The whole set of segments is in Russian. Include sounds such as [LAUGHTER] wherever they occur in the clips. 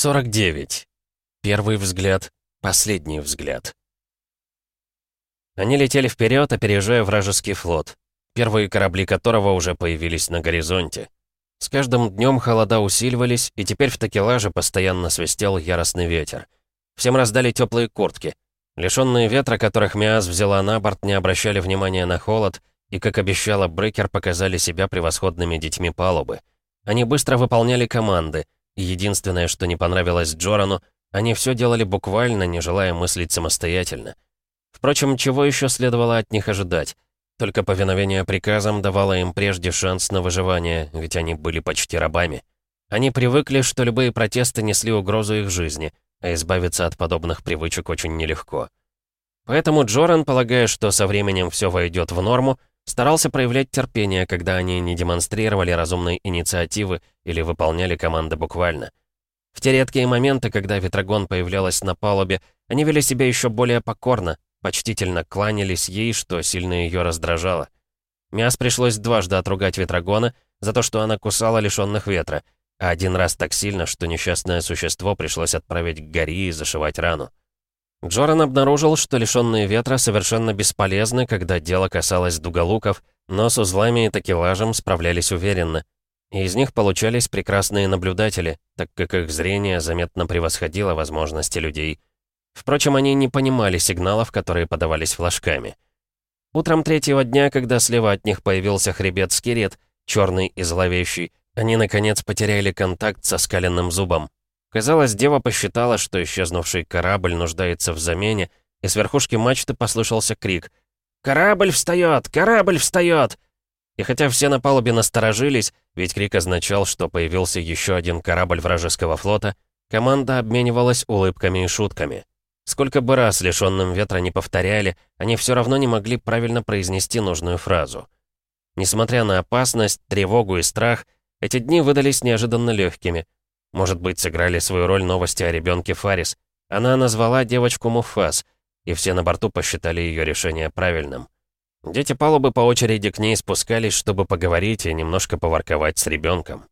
49. Первый взгляд, последний взгляд. Они летели вперед, опережая вражеский флот, первые корабли которого уже появились на горизонте. С каждым днем холода усиливались, и теперь в такелаже постоянно свистел яростный ветер. Всем раздали теплые куртки. Лишенные ветра, которых Миас взяла на борт, не обращали внимания на холод, и, как обещала Брекер, показали себя превосходными детьми палубы. Они быстро выполняли команды — Единственное, что не понравилось Джорану, они все делали буквально, не желая мыслить самостоятельно. Впрочем, чего еще следовало от них ожидать? Только повиновение приказам давало им прежде шанс на выживание, ведь они были почти рабами. Они привыкли, что любые протесты несли угрозу их жизни, а избавиться от подобных привычек очень нелегко. Поэтому Джоран, полагая, что со временем все войдет в норму, старался проявлять терпение, когда они не демонстрировали разумной инициативы или выполняли команды буквально. В те редкие моменты, когда Ветрогон появлялась на палубе, они вели себя еще более покорно, почтительно кланялись ей, что сильно ее раздражало. Мяс пришлось дважды отругать Ветрогона за то, что она кусала лишенных ветра, а один раз так сильно, что несчастное существо пришлось отправить к гори и зашивать рану. Джоран обнаружил, что лишенные ветра совершенно бесполезны, когда дело касалось дуголуков, но с узлами и такелажем справлялись уверенно — и из них получались прекрасные наблюдатели, так как их зрение заметно превосходило возможности людей. Впрочем, они не понимали сигналов, которые подавались флажками. Утром третьего дня, когда слева от них появился хребет Скирет, черный и зловещий, они, наконец, потеряли контакт со скаленным зубом. Казалось, дева посчитала, что исчезнувший корабль нуждается в замене, и с верхушки мачты послышался крик «Корабль встает! Корабль встает!» И хотя все на палубе насторожились, ведь крик означал, что появился еще один корабль вражеского флота, команда обменивалась улыбками и шутками. Сколько бы раз лишённым ветра не повторяли, они все равно не могли правильно произнести нужную фразу. Несмотря на опасность, тревогу и страх, эти дни выдались неожиданно легкими. Может быть, сыграли свою роль новости о ребенке Фарис. Она назвала девочку Муфас, и все на борту посчитали ее решение правильным. Дети палубы по очереди к ней спускались, чтобы поговорить и немножко поворковать с ребенком.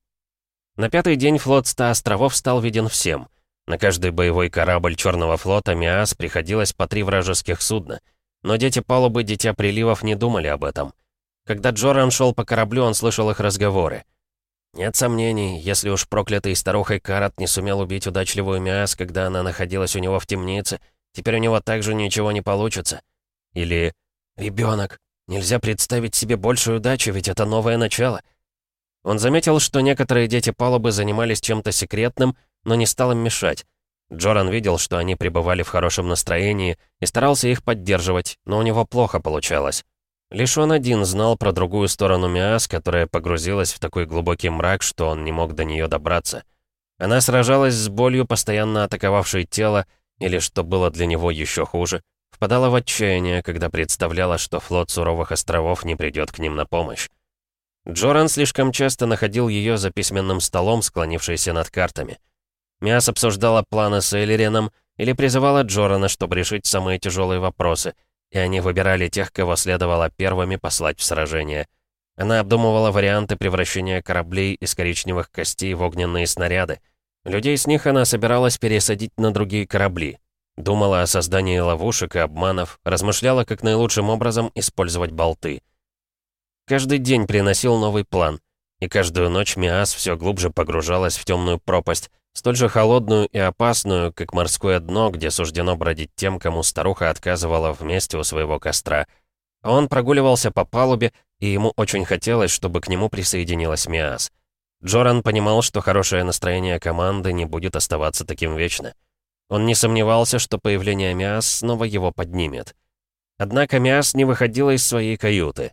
На пятый день флот ста островов стал виден всем. На каждый боевой корабль Черного флота «Миас» приходилось по три вражеских судна. Но дети палубы «Дитя приливов» не думали об этом. Когда Джоран шел по кораблю, он слышал их разговоры. Нет сомнений, если уж проклятый старухой Карат не сумел убить удачливую Миас, когда она находилась у него в темнице, теперь у него также ничего не получится. Или «Ребенок! Нельзя представить себе большую удачу, ведь это новое начало!» Он заметил, что некоторые дети палубы занимались чем-то секретным, но не стал им мешать. Джоран видел, что они пребывали в хорошем настроении и старался их поддерживать, но у него плохо получалось. Лишь он один знал про другую сторону Миас, которая погрузилась в такой глубокий мрак, что он не мог до нее добраться. Она сражалась с болью, постоянно атаковавшей тело, или, что было для него еще хуже, впадала в отчаяние, когда представляла, что флот суровых островов не придет к ним на помощь. Джоран слишком часто находил ее за письменным столом, склонившейся над картами. Миас обсуждала планы с Эйлерином или призывала Джорана, чтобы решить самые тяжелые вопросы, и они выбирали тех, кого следовало первыми послать в сражение. Она обдумывала варианты превращения кораблей из коричневых костей в огненные снаряды. Людей с них она собиралась пересадить на другие корабли — Думала о создании ловушек и обманов, размышляла, как наилучшим образом использовать болты. Каждый день приносил новый план, и каждую ночь Миас все глубже погружалась в темную пропасть, столь же холодную и опасную, как морское дно, где суждено бродить тем, кому старуха отказывала вместе у своего костра. А он прогуливался по палубе, и ему очень хотелось, чтобы к нему присоединилась Миас. Джоран понимал, что хорошее настроение команды не будет оставаться таким вечно. Он не сомневался, что появление Миас снова его поднимет. Однако Миас не выходила из своей каюты.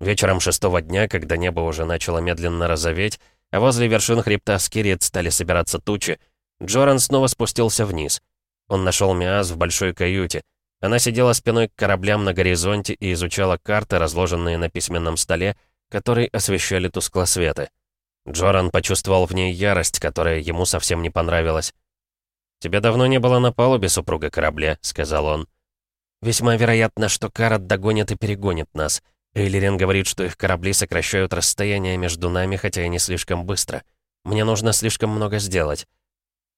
Вечером шестого дня, когда небо уже начало медленно розоветь, а возле вершин хребта Скирит стали собираться тучи, Джоран снова спустился вниз. Он нашел Миас в большой каюте. Она сидела спиной к кораблям на горизонте и изучала карты, разложенные на письменном столе, которые освещали тусклосветы. Джоран почувствовал в ней ярость, которая ему совсем не понравилась. «Тебя давно не было на палубе супруга корабля», — сказал он. «Весьма вероятно, что Карат догонит и перегонит нас. Эйлерин говорит, что их корабли сокращают расстояние между нами, хотя и не слишком быстро. Мне нужно слишком много сделать».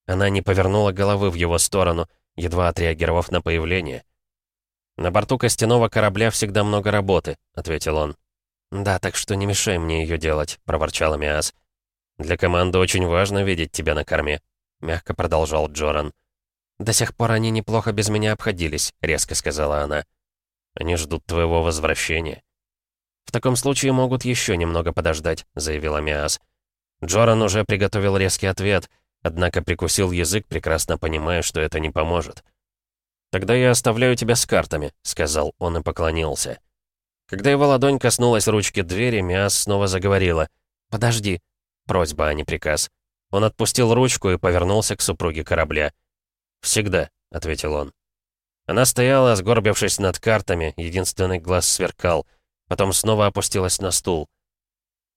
Она не повернула головы в его сторону, едва отреагировав на появление. «На борту костяного корабля всегда много работы», — ответил он. «Да, так что не мешай мне ее делать», — проворчал Миас. «Для команды очень важно видеть тебя на корме», — мягко продолжал Джоран. «До сих пор они неплохо без меня обходились», — резко сказала она. «Они ждут твоего возвращения». «В таком случае могут еще немного подождать», — заявила Миас. Джоран уже приготовил резкий ответ, однако прикусил язык, прекрасно понимая, что это не поможет. «Тогда я оставляю тебя с картами», — сказал он и поклонился. Когда его ладонь коснулась ручки двери, Миас снова заговорила. «Подожди». Просьба, а не приказ. Он отпустил ручку и повернулся к супруге корабля. «Всегда», — ответил он. Она стояла, сгорбившись над картами, единственный глаз сверкал. Потом снова опустилась на стул.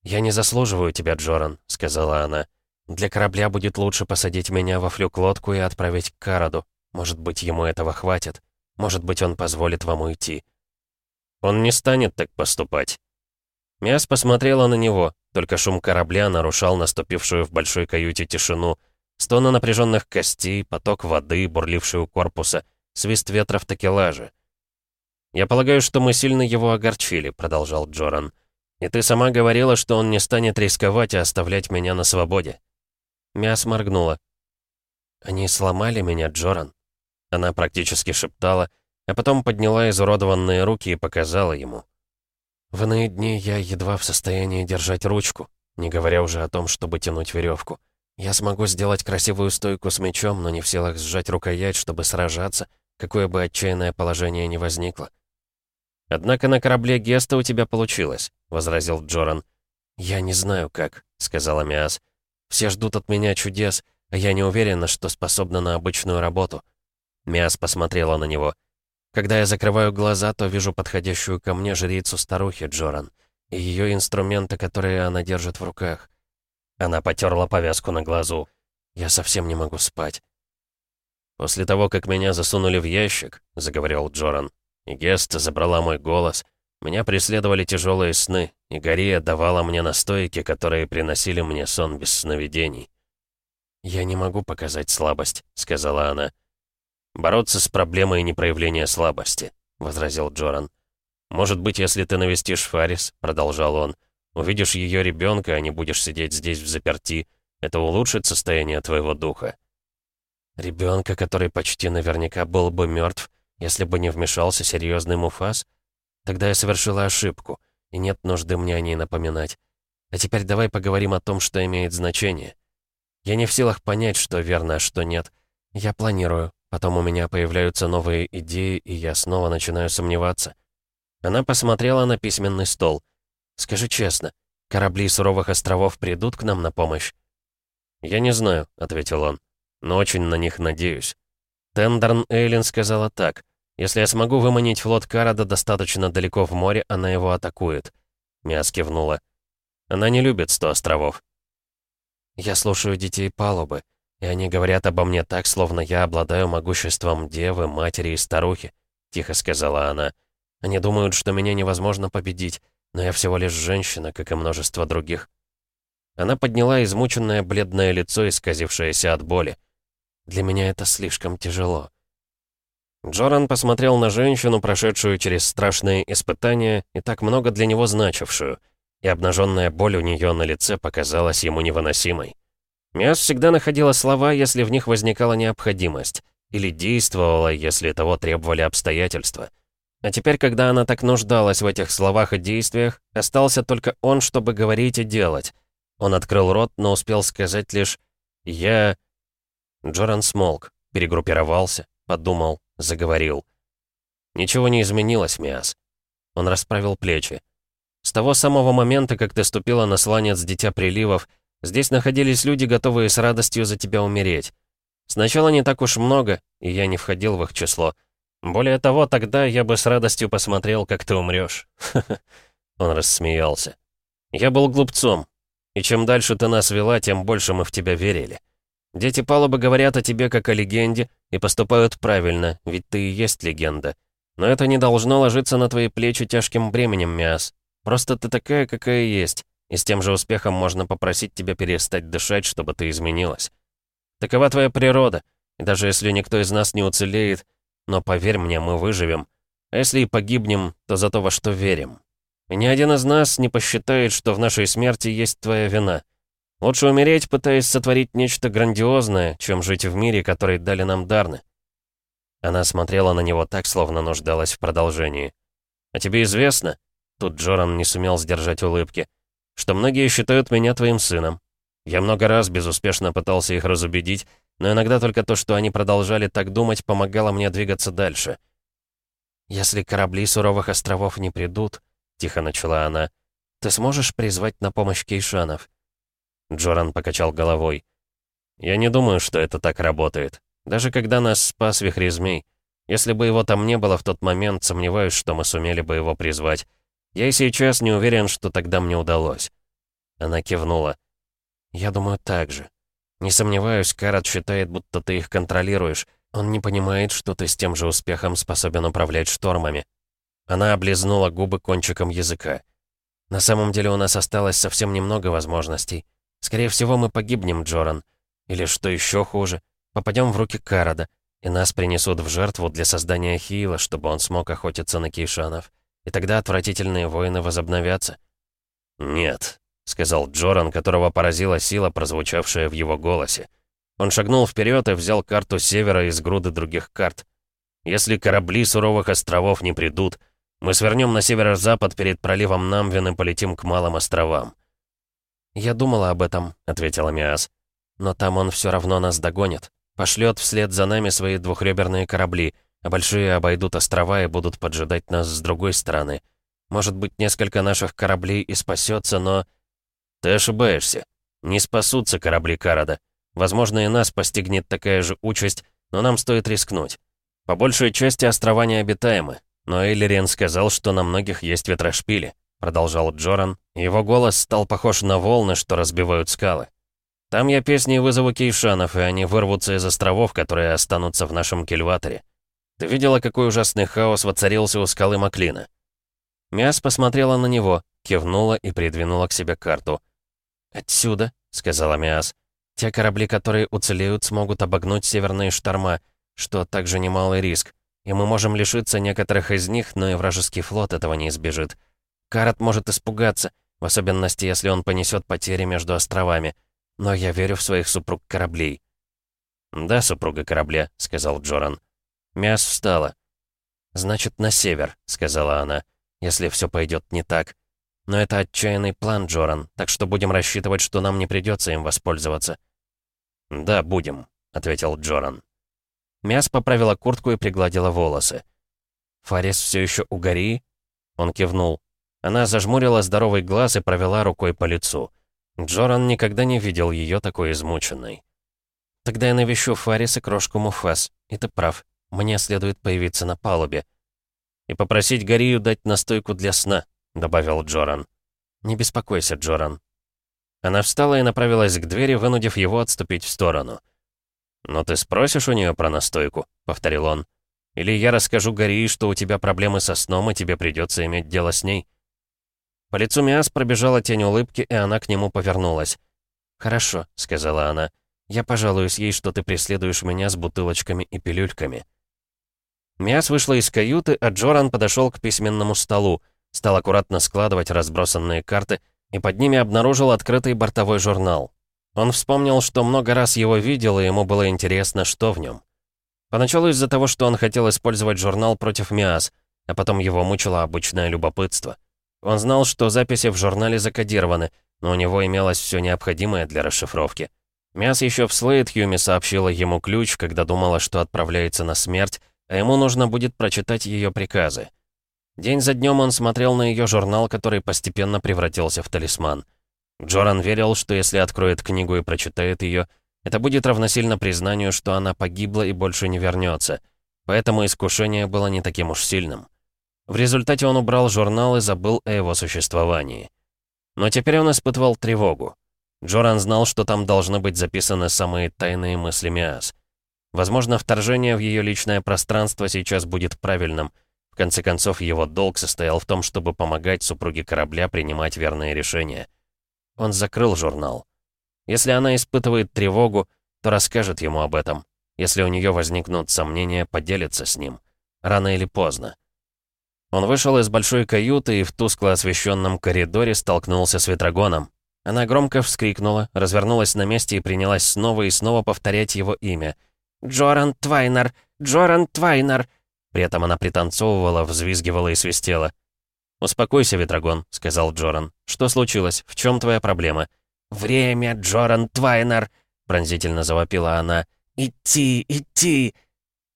«Я не заслуживаю тебя, Джоран», — сказала она. «Для корабля будет лучше посадить меня во флюк-лодку и отправить к Караду. Может быть, ему этого хватит. Может быть, он позволит вам уйти». «Он не станет так поступать». Миас посмотрела на него, только шум корабля нарушал наступившую в большой каюте тишину. Стоны напряженных костей, поток воды, бурливший у корпуса, свист ветра в такелаже. «Я полагаю, что мы сильно его огорчили», — продолжал Джоран. «И ты сама говорила, что он не станет рисковать и оставлять меня на свободе». Мяс моргнула. «Они сломали меня, Джоран», — она практически шептала, а потом подняла изуродованные руки и показала ему. В иные дни я едва в состоянии держать ручку, не говоря уже о том, чтобы тянуть веревку. Я смогу сделать красивую стойку с мечом, но не в силах сжать рукоять, чтобы сражаться, какое бы отчаянное положение ни возникло. «Однако на корабле Геста у тебя получилось», — возразил Джоран. «Я не знаю, как», — сказала Миас. «Все ждут от меня чудес, а я не уверена, что способна на обычную работу». Миас посмотрела на него — когда я закрываю глаза, то вижу подходящую ко мне жрицу старухи Джоран и ее инструменты, которые она держит в руках. Она потерла повязку на глазу. Я совсем не могу спать. «После того, как меня засунули в ящик», — заговорил Джоран, — и Геста забрала мой голос, меня преследовали тяжелые сны, и Гория давала мне настойки, которые приносили мне сон без сновидений. «Я не могу показать слабость», — сказала она. «Бороться с проблемой непроявления слабости», — возразил Джоран. «Может быть, если ты навестишь Фарис», — продолжал он, — «увидишь ее ребенка, а не будешь сидеть здесь в заперти. Это улучшит состояние твоего духа». «Ребенка, который почти наверняка был бы мертв, если бы не вмешался серьезный Муфас? Тогда я совершила ошибку, и нет нужды мне о ней напоминать. А теперь давай поговорим о том, что имеет значение. Я не в силах понять, что верно, а что нет. Я планирую, Потом у меня появляются новые идеи, и я снова начинаю сомневаться. Она посмотрела на письменный стол. «Скажи честно, корабли суровых островов придут к нам на помощь?» «Я не знаю», — ответил он, — «но очень на них надеюсь». Тендерн Эйлин сказала так. «Если я смогу выманить флот Карада достаточно далеко в море, она его атакует». Миас кивнула. «Она не любит сто островов». «Я слушаю детей палубы», и они говорят обо мне так, словно я обладаю могуществом девы, матери и старухи», — тихо сказала она. «Они думают, что меня невозможно победить, но я всего лишь женщина, как и множество других». Она подняла измученное бледное лицо, исказившееся от боли. «Для меня это слишком тяжело». Джоран посмотрел на женщину, прошедшую через страшные испытания и так много для него значившую, и обнаженная боль у нее на лице показалась ему невыносимой. Миас всегда находила слова, если в них возникала необходимость, или действовала, если того требовали обстоятельства. А теперь, когда она так нуждалась в этих словах и действиях, остался только он, чтобы говорить и делать. Он открыл рот, но успел сказать лишь «Я...» Джоран смолк, перегруппировался, подумал, заговорил. «Ничего не изменилось, Миас». Он расправил плечи. «С того самого момента, как ты ступила на сланец Дитя Приливов, — Здесь находились люди, готовые с радостью за тебя умереть. Сначала не так уж много, и я не входил в их число. Более того, тогда я бы с радостью посмотрел, как ты умрешь. [LAUGHS] Он рассмеялся. Я был глупцом. И чем дальше ты нас вела, тем больше мы в тебя верили. Дети палубы говорят о тебе как о легенде и поступают правильно, ведь ты и есть легенда. Но это не должно ложиться на твои плечи тяжким бременем, мяс. Просто ты такая, какая есть. И с тем же успехом можно попросить тебя перестать дышать, чтобы ты изменилась. Такова твоя природа, и даже если никто из нас не уцелеет, но поверь мне, мы выживем. А если и погибнем, то за то, во что верим. И ни один из нас не посчитает, что в нашей смерти есть твоя вина. Лучше умереть, пытаясь сотворить нечто грандиозное, чем жить в мире, который дали нам дарны. Она смотрела на него так, словно нуждалась в продолжении. «А тебе известно?» Тут Джоран не сумел сдержать улыбки что многие считают меня твоим сыном. Я много раз безуспешно пытался их разубедить, но иногда только то, что они продолжали так думать, помогало мне двигаться дальше. «Если корабли суровых островов не придут», — тихо начала она, — «ты сможешь призвать на помощь кейшанов?» Джоран покачал головой. «Я не думаю, что это так работает. Даже когда нас спас Вихрезмей. Если бы его там не было в тот момент, сомневаюсь, что мы сумели бы его призвать. Я и сейчас не уверен, что тогда мне удалось». Она кивнула. «Я думаю, так же. Не сомневаюсь, Карат считает, будто ты их контролируешь. Он не понимает, что ты с тем же успехом способен управлять штормами». Она облизнула губы кончиком языка. «На самом деле у нас осталось совсем немного возможностей. Скорее всего, мы погибнем, Джоран. Или что еще хуже, попадем в руки Карада, и нас принесут в жертву для создания Хила, чтобы он смог охотиться на кейшанов и тогда отвратительные войны возобновятся. «Нет», — сказал Джоран, которого поразила сила, прозвучавшая в его голосе. Он шагнул вперед и взял карту севера из груды других карт. «Если корабли суровых островов не придут, мы свернем на северо-запад перед проливом Намвин и полетим к Малым островам». «Я думала об этом», — ответила Миас. «Но там он все равно нас догонит. Пошлет вслед за нами свои двухреберные корабли а большие обойдут острова и будут поджидать нас с другой стороны. Может быть, несколько наших кораблей и спасется, но... Ты ошибаешься. Не спасутся корабли Карада. Возможно, и нас постигнет такая же участь, но нам стоит рискнуть. По большей части острова необитаемы, но Эллирен сказал, что на многих есть ветрошпили, продолжал Джоран. Его голос стал похож на волны, что разбивают скалы. Там я песней вызову кейшанов, и они вырвутся из островов, которые останутся в нашем кельваторе. Ты видела, какой ужасный хаос воцарился у скалы Маклина?» Миас посмотрела на него, кивнула и придвинула к себе карту. «Отсюда», — сказала Миас, — «те корабли, которые уцелеют, смогут обогнуть северные шторма, что также немалый риск, и мы можем лишиться некоторых из них, но и вражеский флот этого не избежит. Карат может испугаться, в особенности, если он понесет потери между островами, но я верю в своих супруг кораблей». «Да, супруга корабля», — сказал Джоран мяс встала. «Значит, на север», — сказала она, — «если все пойдет не так. Но это отчаянный план, Джоран, так что будем рассчитывать, что нам не придется им воспользоваться». «Да, будем», — ответил Джоран. мяс поправила куртку и пригладила волосы. «Фарис все еще у гори?» Он кивнул. Она зажмурила здоровый глаз и провела рукой по лицу. Джоран никогда не видел ее такой измученной. «Тогда я навещу Фарис и крошку Муфас, и ты прав. Мне следует появиться на палубе. «И попросить Горию дать настойку для сна», — добавил Джоран. «Не беспокойся, Джоран». Она встала и направилась к двери, вынудив его отступить в сторону. «Но ты спросишь у нее про настойку?» — повторил он. «Или я расскажу Гории, что у тебя проблемы со сном, и тебе придется иметь дело с ней?» По лицу Миас пробежала тень улыбки, и она к нему повернулась. «Хорошо», — сказала она. «Я пожалуюсь ей, что ты преследуешь меня с бутылочками и пилюльками». Миас вышла из каюты, а Джоран подошел к письменному столу, стал аккуратно складывать разбросанные карты и под ними обнаружил открытый бортовой журнал. Он вспомнил, что много раз его видел, и ему было интересно, что в нем. Поначалу из-за того, что он хотел использовать журнал против Миас, а потом его мучило обычное любопытство. Он знал, что записи в журнале закодированы, но у него имелось все необходимое для расшифровки. Миас еще в Слейдхьюме сообщила ему ключ, когда думала, что отправляется на смерть, а ему нужно будет прочитать ее приказы. День за днем он смотрел на ее журнал, который постепенно превратился в талисман. Джоран верил, что если откроет книгу и прочитает ее, это будет равносильно признанию, что она погибла и больше не вернется. Поэтому искушение было не таким уж сильным. В результате он убрал журнал и забыл о его существовании. Но теперь он испытывал тревогу. Джоран знал, что там должны быть записаны самые тайные мысли Миас. Возможно, вторжение в ее личное пространство сейчас будет правильным. В конце концов, его долг состоял в том, чтобы помогать супруге корабля принимать верные решения. Он закрыл журнал. Если она испытывает тревогу, то расскажет ему об этом. Если у нее возникнут сомнения, поделится с ним. Рано или поздно. Он вышел из большой каюты и в тускло освещенном коридоре столкнулся с Ветрогоном. Она громко вскрикнула, развернулась на месте и принялась снова и снова повторять его имя — Джоран Твайнер! Джоран Твайнер!» При этом она пританцовывала, взвизгивала и свистела. «Успокойся, Ветрогон», — сказал Джоран. «Что случилось? В чем твоя проблема?» «Время, Джоран Твайнер!» — пронзительно завопила она. «Идти, идти!»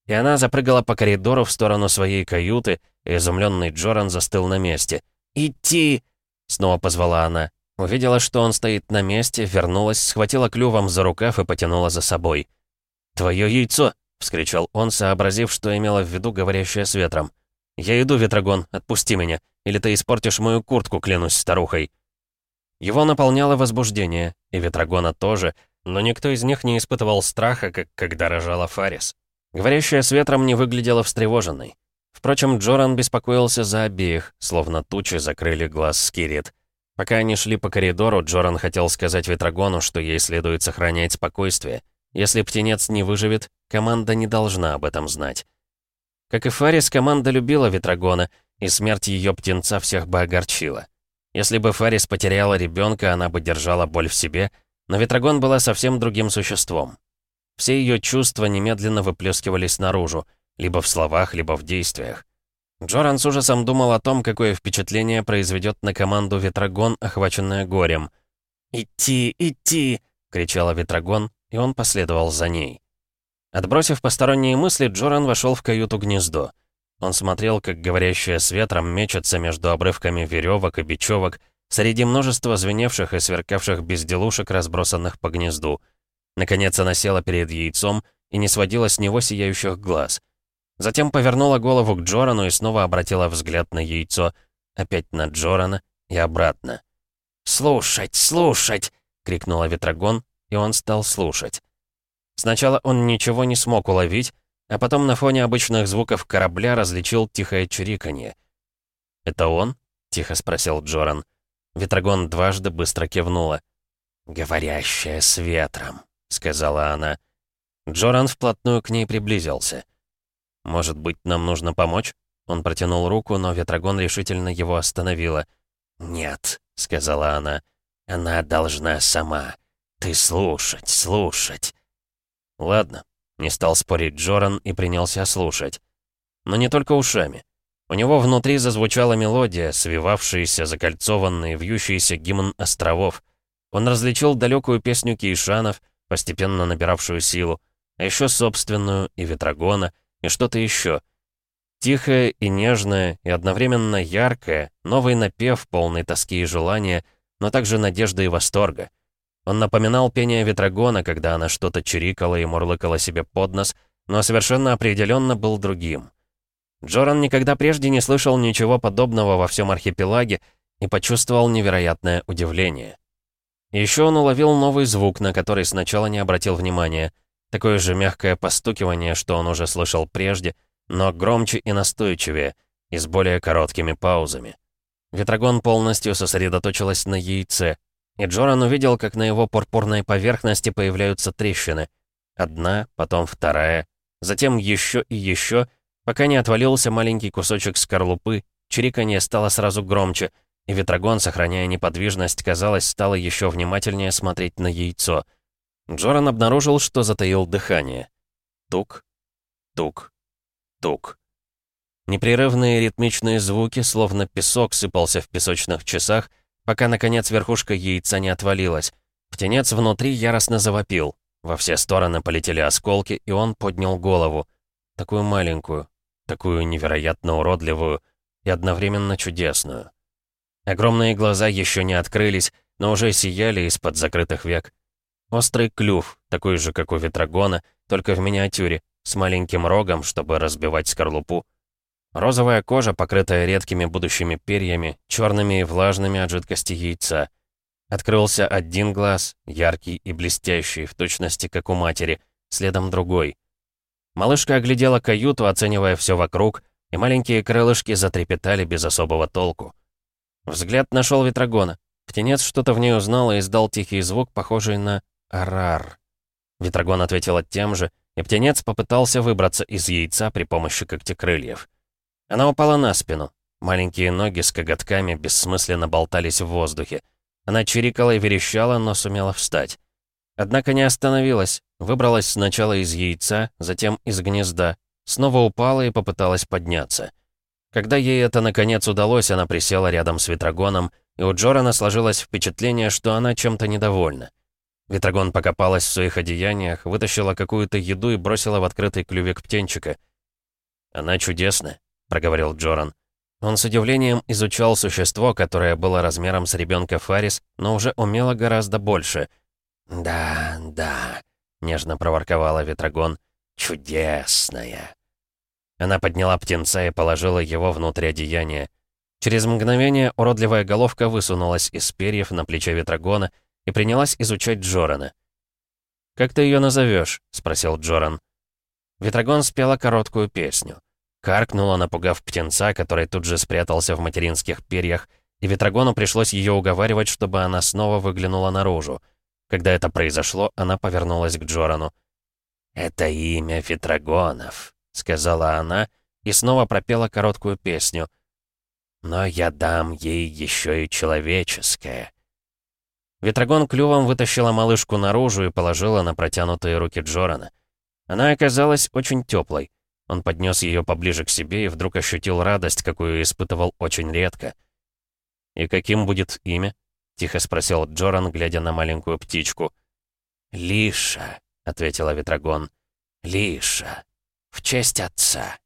И она запрыгала по коридору в сторону своей каюты, и изумленный Джоран застыл на месте. «Идти!» — снова позвала она. Увидела, что он стоит на месте, вернулась, схватила клювом за рукав и потянула за собой. «Твое яйцо!» — вскричал он, сообразив, что имела в виду говорящая с ветром. «Я иду, ветрогон, отпусти меня, или ты испортишь мою куртку, клянусь старухой!» Его наполняло возбуждение, и ветрогона тоже, но никто из них не испытывал страха, как когда рожала Фарис. Говорящая с ветром не выглядела встревоженной. Впрочем, Джоран беспокоился за обеих, словно тучи закрыли глаз Скирит. Пока они шли по коридору, Джоран хотел сказать Ветрогону, что ей следует сохранять спокойствие — если птенец не выживет, команда не должна об этом знать. Как и Фарис, команда любила Ветрогона, и смерть ее птенца всех бы огорчила. Если бы Фарис потеряла ребенка, она бы держала боль в себе, но Ветрогон была совсем другим существом. Все ее чувства немедленно выплескивались наружу, либо в словах, либо в действиях. Джоран с ужасом думал о том, какое впечатление произведет на команду Ветрогон, охваченная горем. «Идти, идти!» — кричала Ветрогон, и он последовал за ней. Отбросив посторонние мысли, Джоран вошел в каюту-гнездо. Он смотрел, как говорящая с ветром мечется между обрывками веревок и бечевок, среди множества звеневших и сверкавших безделушек, разбросанных по гнезду. Наконец она села перед яйцом и не сводила с него сияющих глаз. Затем повернула голову к Джорану и снова обратила взгляд на яйцо, опять на Джорана и обратно. «Слушать, слушать!» — крикнула Ветрогон, и он стал слушать. Сначала он ничего не смог уловить, а потом на фоне обычных звуков корабля различил тихое чириканье. «Это он?» — тихо спросил Джоран. Ветрогон дважды быстро кивнула. «Говорящая с ветром», — сказала она. Джоран вплотную к ней приблизился. «Может быть, нам нужно помочь?» Он протянул руку, но Ветрогон решительно его остановила. «Нет», — сказала она, — «она должна сама ты слушать, слушать!» «Ладно», — не стал спорить Джоран и принялся слушать. Но не только ушами. У него внутри зазвучала мелодия, свивавшаяся, закольцованная, вьющаяся гимн островов. Он различил далекую песню Кейшанов, постепенно набиравшую силу, а еще собственную, и Ветрогона, и что-то еще. Тихое и нежное, и одновременно яркое, новый напев, полный тоски и желания, но также надежды и восторга — он напоминал пение ветрогона, когда она что-то чирикала и мурлыкала себе под нос, но совершенно определенно был другим. Джоран никогда прежде не слышал ничего подобного во всем архипелаге и почувствовал невероятное удивление. Еще он уловил новый звук, на который сначала не обратил внимания. Такое же мягкое постукивание, что он уже слышал прежде, но громче и настойчивее, и с более короткими паузами. Ветрогон полностью сосредоточилась на яйце, и Джоран увидел, как на его пурпурной поверхности появляются трещины. Одна, потом вторая, затем еще и еще, пока не отвалился маленький кусочек скорлупы, чириканье стало сразу громче, и Ветрогон, сохраняя неподвижность, казалось, стало еще внимательнее смотреть на яйцо. Джоран обнаружил, что затаил дыхание. Тук, тук, тук. Непрерывные ритмичные звуки, словно песок сыпался в песочных часах, пока, наконец, верхушка яйца не отвалилась. Птенец внутри яростно завопил. Во все стороны полетели осколки, и он поднял голову. Такую маленькую, такую невероятно уродливую и одновременно чудесную. Огромные глаза еще не открылись, но уже сияли из-под закрытых век. Острый клюв, такой же, как у ветрогона, только в миниатюре, с маленьким рогом, чтобы разбивать скорлупу. Розовая кожа, покрытая редкими будущими перьями, черными и влажными от жидкости яйца. Открылся один глаз, яркий и блестящий, в точности как у матери, следом другой. Малышка оглядела каюту, оценивая все вокруг, и маленькие крылышки затрепетали без особого толку. Взгляд нашел Ветрогона. Птенец что-то в ней узнал и издал тихий звук, похожий на «арар». Ветрогон ответил тем же, и птенец попытался выбраться из яйца при помощи когтекрыльев. Она упала на спину. Маленькие ноги с коготками бессмысленно болтались в воздухе. Она чирикала и верещала, но сумела встать. Однако не остановилась, выбралась сначала из яйца, затем из гнезда, снова упала и попыталась подняться. Когда ей это наконец удалось, она присела рядом с Ветрогоном, и у Джорана сложилось впечатление, что она чем-то недовольна. Ветрогон покопалась в своих одеяниях, вытащила какую-то еду и бросила в открытый клювик птенчика. «Она чудесна», — проговорил Джоран. Он с удивлением изучал существо, которое было размером с ребенка Фарис, но уже умело гораздо больше. «Да, да», — нежно проворковала Ветрогон. «Чудесная». Она подняла птенца и положила его внутрь одеяния. Через мгновение уродливая головка высунулась из перьев на плече Ветрогона и принялась изучать Джорана. «Как ты ее назовешь?» — спросил Джоран. Ветрогон спела короткую песню. Каркнула, напугав птенца, который тут же спрятался в материнских перьях, и Ветрогону пришлось ее уговаривать, чтобы она снова выглянула наружу. Когда это произошло, она повернулась к Джорану. «Это имя Ветрогонов», — сказала она, и снова пропела короткую песню. «Но я дам ей еще и человеческое». Ветрогон клювом вытащила малышку наружу и положила на протянутые руки Джорана. Она оказалась очень теплой. Он поднес ее поближе к себе и вдруг ощутил радость, какую испытывал очень редко. «И каким будет имя?» — тихо спросил Джоран, глядя на маленькую птичку. «Лиша», — ответила Ветрогон. «Лиша. В честь отца».